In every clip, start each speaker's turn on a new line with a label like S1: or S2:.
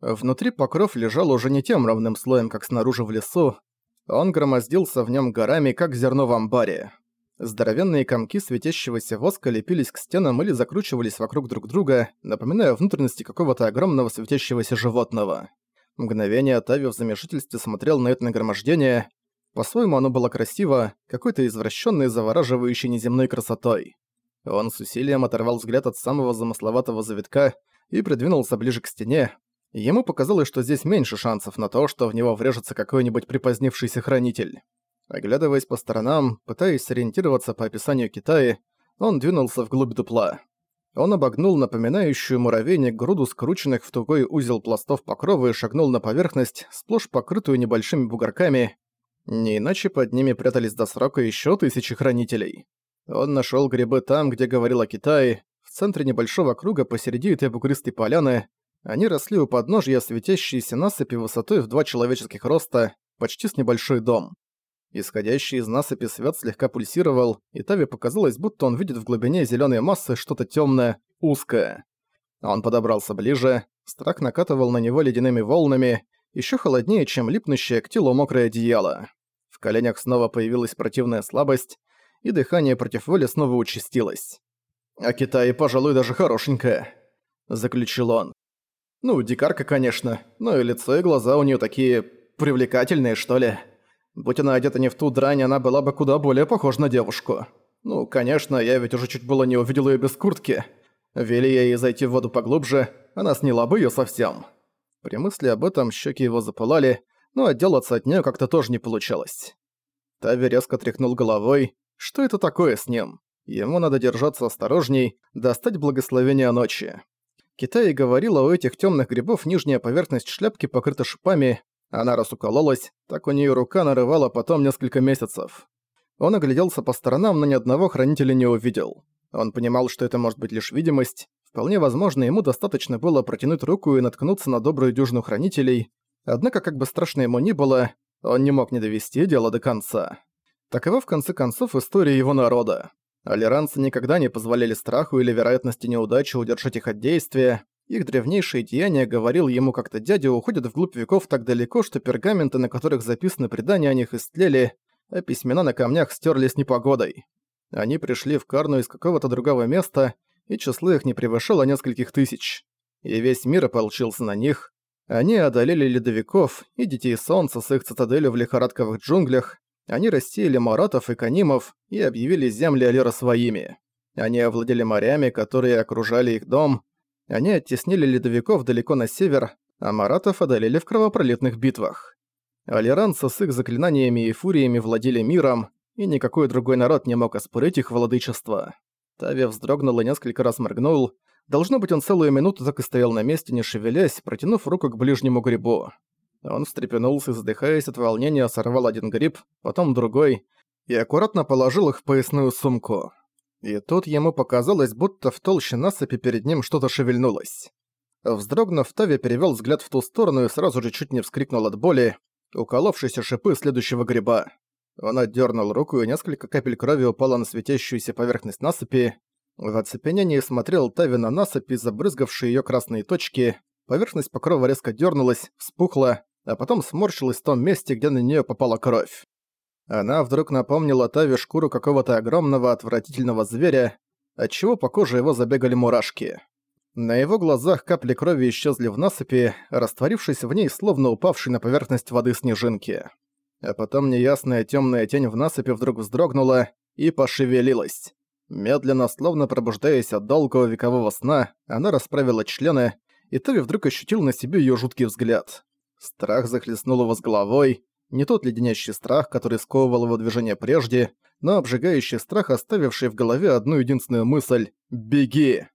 S1: Внутри покров лежал уже не тем ровным слоем, как снаружи в лесу. Он громоздился в нем горами, как зерно в амбаре. Здоровенные комки светящегося воска лепились к стенам или закручивались вокруг друг друга, напоминая внутренности какого-то огромного светящегося животного. Мгновение Тави в замешательстве смотрел на это нагромождение. По-своему оно было красиво, какой-то извращенной, завораживающей неземной красотой. Он с усилием оторвал взгляд от самого замысловатого завитка и придвинулся ближе к стене. Ему показалось, что здесь меньше шансов на то, что в него врежется какой-нибудь припозднившийся хранитель. Оглядываясь по сторонам, пытаясь сориентироваться по описанию Китая, он двинулся вглубь дупла. Он обогнул напоминающую муравейник груду скрученных в тугой узел пластов покрова и шагнул на поверхность, сплошь покрытую небольшими бугорками. Не иначе под ними прятались до срока еще тысячи хранителей. Он нашел грибы там, где говорил о Китае, в центре небольшого круга посреди этой бугристой поляны. Они росли у подножья светящейся насыпи высотой в два человеческих роста, почти с небольшой дом. Исходящий из насыпи свет слегка пульсировал, и Тави показалось, будто он видит в глубине зеленой массы что-то темное, узкое. Он подобрался ближе, страх накатывал на него ледяными волнами, еще холоднее, чем липнущее к телу мокрое одеяло. В коленях снова появилась противная слабость, и дыхание против воли снова участилось. «А Китай, пожалуй, даже хорошенькая», — заключил он. «Ну, дикарка, конечно, но и лицо и глаза у нее такие привлекательные, что ли. Будь она одета не в ту дрань, она была бы куда более похожа на девушку. Ну, конечно, я ведь уже чуть было не увидел ее без куртки. Вели я ей зайти в воду поглубже, она сняла бы ее совсем». При мысли об этом щеки его запылали, но отделаться от нее как-то тоже не получалось. Тави резко тряхнул головой, что это такое с ним? Ему надо держаться осторожней, достать благословение ночи. Китай говорила, у этих темных грибов нижняя поверхность шляпки покрыта шипами, она раз укололась, так у нее рука нарывала потом несколько месяцев. Он огляделся по сторонам, но ни одного хранителя не увидел. Он понимал, что это может быть лишь видимость. Вполне возможно, ему достаточно было протянуть руку и наткнуться на добрую дюжину хранителей. Однако, как бы страшно ему ни было, он не мог не довести дело до конца. Такова в конце концов история его народа. Алиранцы никогда не позволяли страху или вероятности неудачи удержать их от действия. Их древнейшие деяния, говорил ему как-то дядя, уходят вглубь веков так далеко, что пергаменты, на которых записаны предания о них, истлели, а письмена на камнях стерлись непогодой. Они пришли в Карну из какого-то другого места, и число их не превышало нескольких тысяч. И весь мир ополчился на них. Они одолели ледовиков и детей солнца с их цитаделью в лихорадковых джунглях, они рассеяли маратов и канимов и объявили земли Алира своими. Они овладели морями, которые окружали их дом. Они оттеснили ледовиков далеко на север, а маратов одолели в кровопролитных битвах. Алиранцы с их заклинаниями и фуриями владели миром, и никакой другой народ не мог оспорить их владычество. Тави вздрогнул и несколько раз моргнул. Должно быть, он целую минуту так и стоял на месте, не шевелясь, протянув руку к ближнему грибу. Он встрепенулся, задыхаясь от волнения, сорвал один гриб, потом другой, и аккуратно положил их в поясную сумку. И тут ему показалось, будто в толще насыпи перед ним что-то шевельнулось. Вздрогнув, Тави перевёл взгляд в ту сторону и сразу же чуть не вскрикнул от боли, уколовшейся шипы следующего гриба. Он отдёрнул руку, и несколько капель крови упало на светящуюся поверхность насыпи. В оцепенении смотрел Тави на насыпи, забрызгавшие её красные точки. Поверхность покрова резко дёрнулась, вспухла, а потом сморщилась в том месте, где на неё попала кровь. Она вдруг напомнила Тави шкуру какого-то огромного отвратительного зверя, отчего по коже его забегали мурашки. На его глазах капли крови исчезли в насыпи, растворившись в ней, словно упавшей на поверхность воды снежинки. А потом неясная тёмная тень в насыпи вдруг вздрогнула и пошевелилась. Медленно, словно пробуждаясь от долгого векового сна, она расправила члены, и Тави вдруг ощутил на себе её жуткий взгляд. Страх захлестнул его с головой, не тот леденящий страх, который сковывал его движение прежде, но обжигающий страх, оставивший в голове одну единственную мысль «Беги!».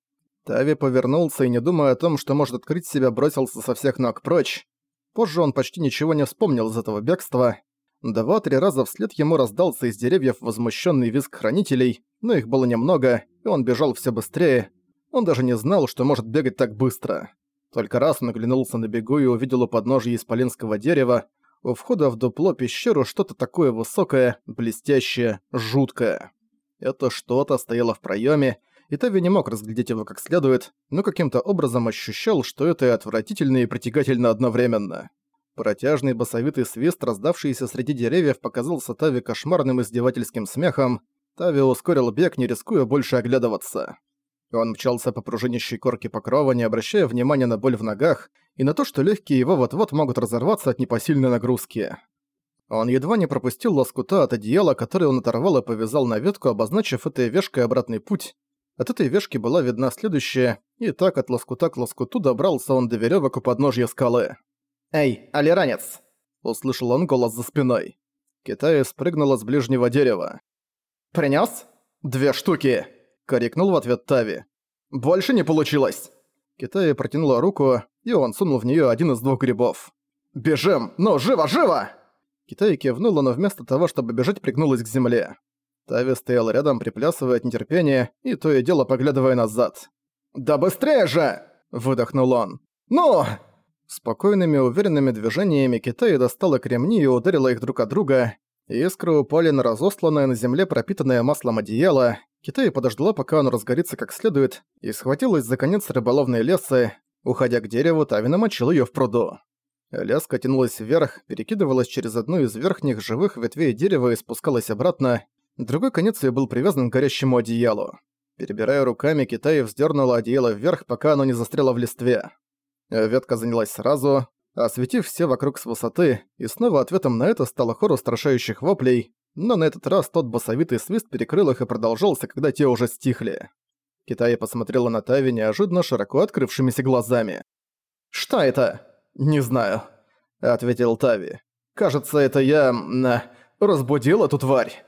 S1: Тави повернулся и, не думая о том, что может открыть себя, бросился со всех ног прочь. Позже он почти ничего не вспомнил из этого бегства. Два-три раза вслед ему раздался из деревьев возмущенный визг хранителей, но их было немного, и он бежал все быстрее. Он даже не знал, что может бегать так быстро. Только раз он оглянулся на бегу и увидел у подножия исполинского дерева, у входа в дупло пещеру что-то такое высокое, блестящее, жуткое. Это что-то стояло в проеме, и Тави не мог разглядеть его как следует, но каким-то образом ощущал, что это и отвратительно и притягательно одновременно. Протяжный басовитый свист, раздавшийся среди деревьев, показался Тави кошмарным издевательским смехом. Тави ускорил бег, не рискуя больше оглядываться. Он мчался по пружинищей корке покрова, не обращая внимания на боль в ногах и на то, что легкие его вот-вот могут разорваться от непосильной нагрузки. Он едва не пропустил лоскута от одеяла, который он оторвал и повязал на ветку, обозначив этой вешкой обратный путь. От этой вешки была видна следующая, и так от лоскута к лоскуту добрался он до веревок у подножья скалы.
S2: «Эй, алиранец!»
S1: – услышал он голос за спиной. Китаец спрыгнула с ближнего дерева.
S2: «Принёс?»
S1: «Две штуки!» – коррекнул в ответ Тави.
S2: «Больше не получилось!»
S1: Китай протянула руку, и он сунул в неё один из двух грибов.
S2: «Бежим! Ну, живо, живо!»
S1: Китай кивнула, но вместо того, чтобы бежать, пригнулась к земле. Тави стоял рядом, приплясывая от нетерпения, и то и дело поглядывая назад.
S2: «Да быстрее же!» – выдохнул он. «Ну!»
S1: Спокойными, уверенными движениями Китай достала кремни и ударила их друг от друга. Искры упали на разосланное на земле пропитанное маслом одеяло. Китай подождала, пока оно разгорится как следует, и схватилась за конец рыболовной лесы. Уходя к дереву, Тави намочил её в пруду. Леска тянулась вверх, перекидывалась через одну из верхних живых ветвей дерева и спускалась обратно. Другой конец её был привязан к горящему одеялу. Перебирая руками, Китай вздернула одеяло вверх, пока оно не застряло в листве. Ветка занялась сразу, осветив все вокруг с высоты, и снова ответом на это стало хор устрашающих воплей, но на этот раз тот басовитый свист перекрыл их и продолжался, когда те уже стихли. Китай посмотрела на Тави неожиданно широко открывшимися глазами.
S2: «Что это?»
S1: «Не знаю», — ответил Тави.
S2: «Кажется, это я... разбудил эту тварь».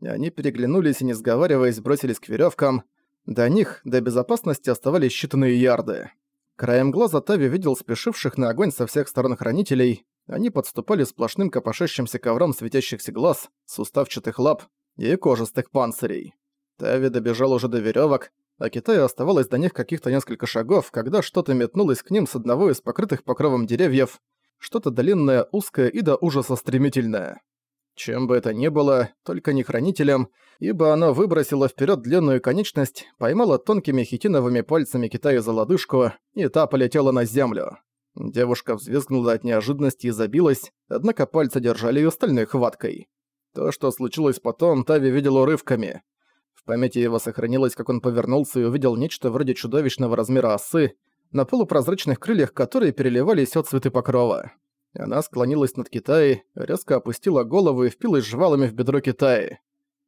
S1: Они переглянулись и, не сговариваясь, бросились к веревкам. До них, до безопасности, оставались считанные ярды. Краем глаза Тави видел спешивших на огонь со всех сторон хранителей. Они подступали сплошным копошащимся ковром светящихся глаз, суставчатых лап и кожистых панцирей. Тави добежал уже до веревок, а Китаю оставалось до них каких-то несколько шагов, когда что-то метнулось к ним с одного из покрытых покровом деревьев, что-то длинное, узкое и до ужаса стремительное. Чем бы это ни было, только не хранителем, ибо оно выбросило вперед длинную конечность, поймало тонкими хитиновыми пальцами Китая за лодыжку, и та полетела на землю. Девушка взвизгнула от неожиданности и забилась, однако пальцы держали ее стальной хваткой. То, что случилось потом, Тави видел урывками. В памяти его сохранилось, как он повернулся и увидел нечто вроде чудовищного размера осы, на полупрозрачных крыльях которые переливались от цветы покрова. Она склонилась над Китаей, резко опустила голову и впилась жвалами в бедро Китаи.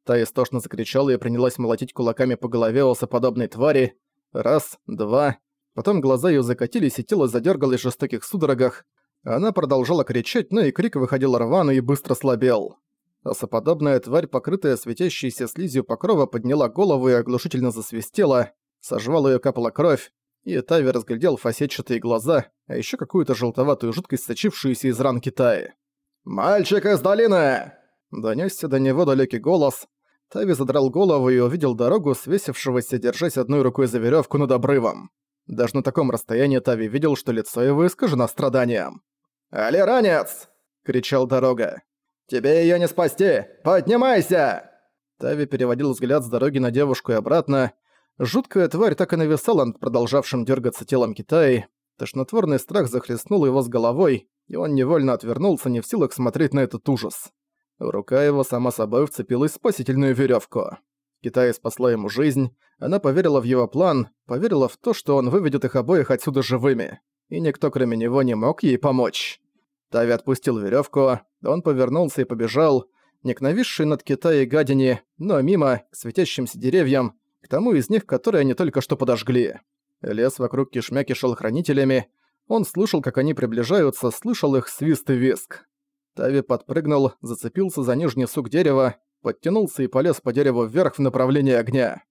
S1: Та истошно закричала и принялась молотить кулаками по голове осоподобной твари. Раз, два. Потом глаза её закатились, и тело задёргалось в жестоких судорогах. Она продолжала кричать, но и крик выходил рваный и быстро слабел. Осоподобная тварь, покрытая светящейся слизью покрова, подняла голову и оглушительно засвистела. Сожвала её капала кровь и Тави разглядел фасетчатые глаза, а еще какую-то желтоватую жидкость, сочившуюся из ран Китая.
S2: «Мальчик из долины!»
S1: Донёсся до него далекий голос. Тави задрал голову и увидел дорогу, свесившегося, держась одной рукой за веревку над обрывом. Даже на таком расстоянии Тави видел, что лицо его искажено страданием.
S2: «Алиранец!» — кричал дорога. «Тебе её не спасти! Поднимайся!»
S1: Тави переводил взгляд с дороги на девушку и обратно, Жуткая тварь так и нависала над продолжавшим дергаться телом Китаи. Тошнотворный страх захлестнул его с головой, и он невольно отвернулся, не в силах смотреть на этот ужас. Рука его сама собой вцепилась в спасительную веревку. Китай спасла ему жизнь, она поверила в его план, поверила в то, что он выведет их обоих отсюда живыми, и никто кроме него не мог ей помочь. Тави отпустил веревку, он повернулся и побежал, не к нависшей над Китаей гадине, но мимо, к светящимся деревьям, к тому из них, которые они только что подожгли. Лес вокруг кишмя кишел хранителями, он слышал, как они приближаются, слышал их свист и виск. Тави подпрыгнул, зацепился за нижний сук дерева, подтянулся и полез по дереву вверх в направлении огня.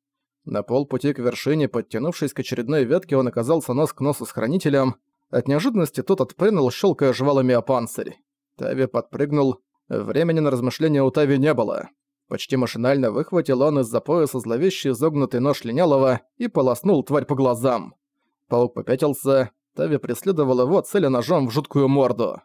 S1: На полпути к вершине, подтянувшись к очередной ветке, он оказался нос к носу с хранителем. От неожиданности тот отпрыгнул, щелкая жвалами о панцирь. Тави подпрыгнул. Времени на размышления у Тави не было. Почти машинально выхватил он из-за пояса зловещий изогнутый нож линялого и полоснул тварь по глазам. Паук попятился, Тави преследовал его, целя ножом в жуткую морду.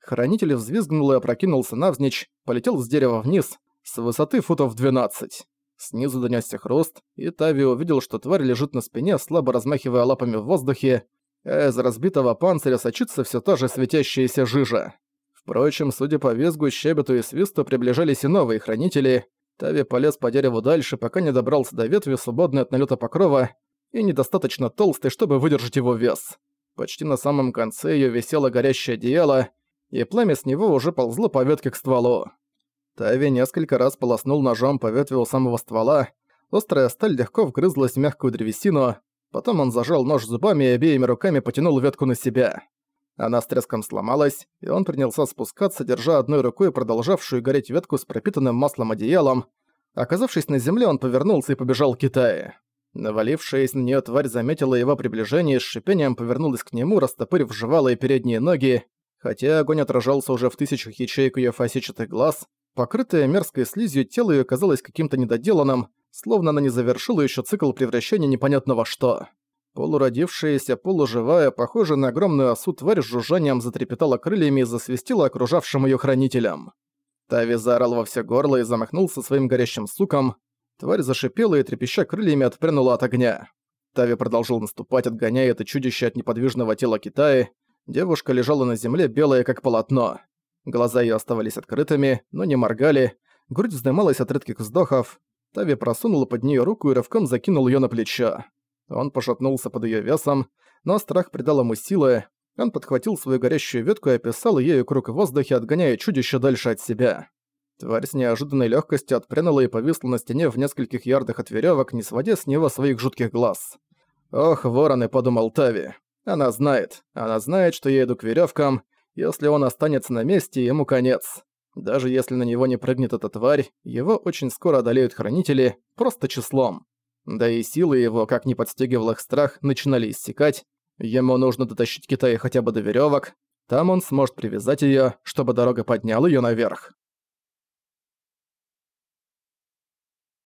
S1: Хранитель взвизгнул и опрокинулся навзничь, полетел с дерева вниз, с высоты футов 12. Снизу донёсся хруст, и Тави увидел, что тварь лежит на спине, слабо размахивая лапами в воздухе, а из разбитого панциря сочится всё та же светящаяся жижа. Впрочем, судя по визгу, щебету и свисту, приближались и новые хранители. Тави полез по дереву дальше, пока не добрался до ветви, свободной от налета покрова, и недостаточно толстой, чтобы выдержать его вес. Почти на самом конце её висело горящее одеяло, и пламя с него уже ползло по ветке к стволу. Тави несколько раз полоснул ножом по ветви у самого ствола, острая сталь легко вгрызлась в мягкую древесину, потом он зажал нож зубами и обеими руками потянул ветку на себя. Она с треском сломалась, и он принялся спускаться, держа одной рукой продолжавшую гореть ветку с пропитанным маслом одеялом. Оказавшись на земле, он повернулся и побежал к Китае. Навалившаяся на неё тварь заметила его приближение и с шипением повернулась к нему, растопырив жевалые передние ноги. Хотя огонь отражался уже в тысячах ячеек её фасетчатых глаз, покрытое мерзкой слизью тело её казалось каким-то недоделанным, словно она не завершила ещё цикл превращения непонятно во что. Полуродившаяся, полуживая, похожая на огромную осу тварь с жужжанием затрепетала крыльями и засвистела окружавшим её хранителям. Тави заорал во все горло и замахнулся своим горящим суком. Тварь зашипела и, трепеща крыльями, отпрянула от огня. Тави продолжил наступать, отгоняя это чудище от неподвижного тела Китая. Девушка лежала на земле, белая как полотно. Глаза её оставались открытыми, но не моргали. Грудь вздымалась от редких вздохов. Тави просунул под неё руку и рывком закинул её на плечо. Он пошатнулся под её весом, но страх придал ему силы. Он подхватил свою горящую ветку и описал ею круг в воздухе, отгоняя чудище дальше от себя. Тварь с неожиданной легкостью отпрянула и повисла на стене в нескольких ярдах от веревок, не сводя с него своих жутких глаз. «Ох, вороны», — подумал Тави. «Она знает. Она знает, что я иду к веревкам. Если он останется на месте, ему конец. Даже если на него не прыгнет эта тварь, его очень скоро одолеют хранители, просто числом. Да и силы его, как ни подстегивал их страх, начинали иссякать. Ему нужно дотащить Китая хотя бы до веревок. Там он сможет привязать ее, чтобы дорога подняла ее наверх.